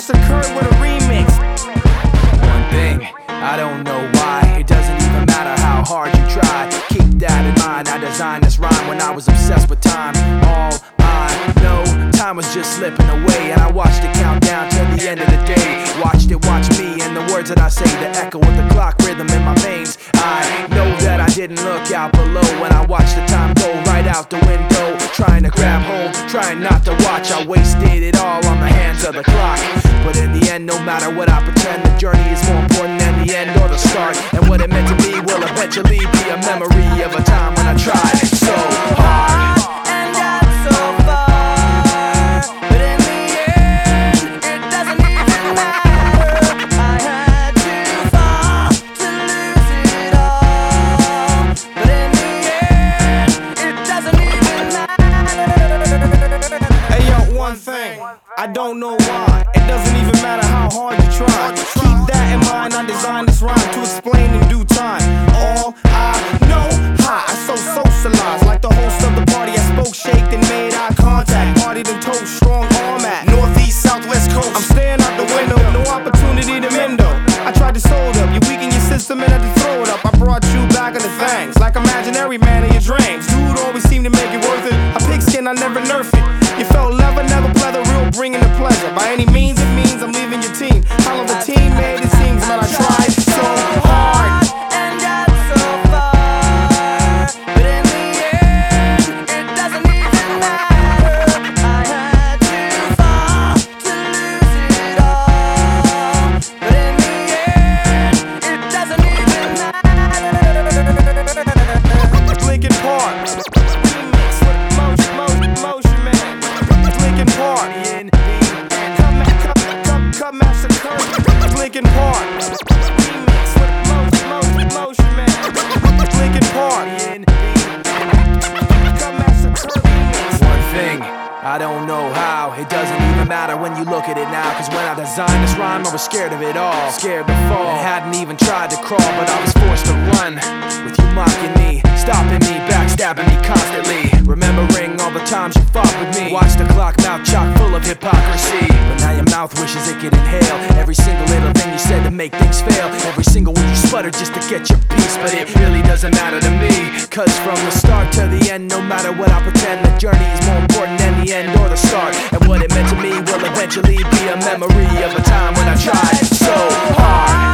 Watch the curb with a remix. One thing, I don't know why. It doesn't even matter how hard you try. Keep that in mind. I designed this rhyme when I was obsessed with time. All I know, time was just slipping away. And I watched it count down till the end of the day. Watched it watch me and the words that I say, the echo of the clock rhythm in my veins. I know that I didn't look out below when I watched the time go right out the window. Trying to grab hold, trying not to watch. I wasted it all on the hands of the clock. But in the end, no matter what I pretend, the journey is more important than the end or the start. And what it meant to me will eventually be a memory of a I don't know why. It doesn't even matter how hard you try. Keep that in mind. I designed this rhyme to explain in due time. All I know, hi, I so socialized. Like the host of the party, I spoke, shaked, and made eye contact. Partied and told strong arm at northeast, southwest coast. I'm staring out the window, no opportunity to mend though. I tried to sold up, you weaken your system and had to throw it up. I brought you back into things, like imaginary man in your dreams. Dude always seemed to matter when you look at it now. Cause when I designed this rhyme, I was scared of it all. Scared to fall. And hadn't even tried to crawl, but I was forced to run. With you mocking me, stopping me, backstabbing me constantly. Remembering all the times you fought with me. Watch the clock, mouth chock full of hypocrisy. Mouth wishes it could inhale every single little thing you said to make things fail. Every single word you sputter just to get your piece. But it really doesn't matter to me. Cause from the start to the end, no matter what I pretend, the journey is more important than the end or the start. And what it meant to me will eventually be a memory of a time when I tried so hard.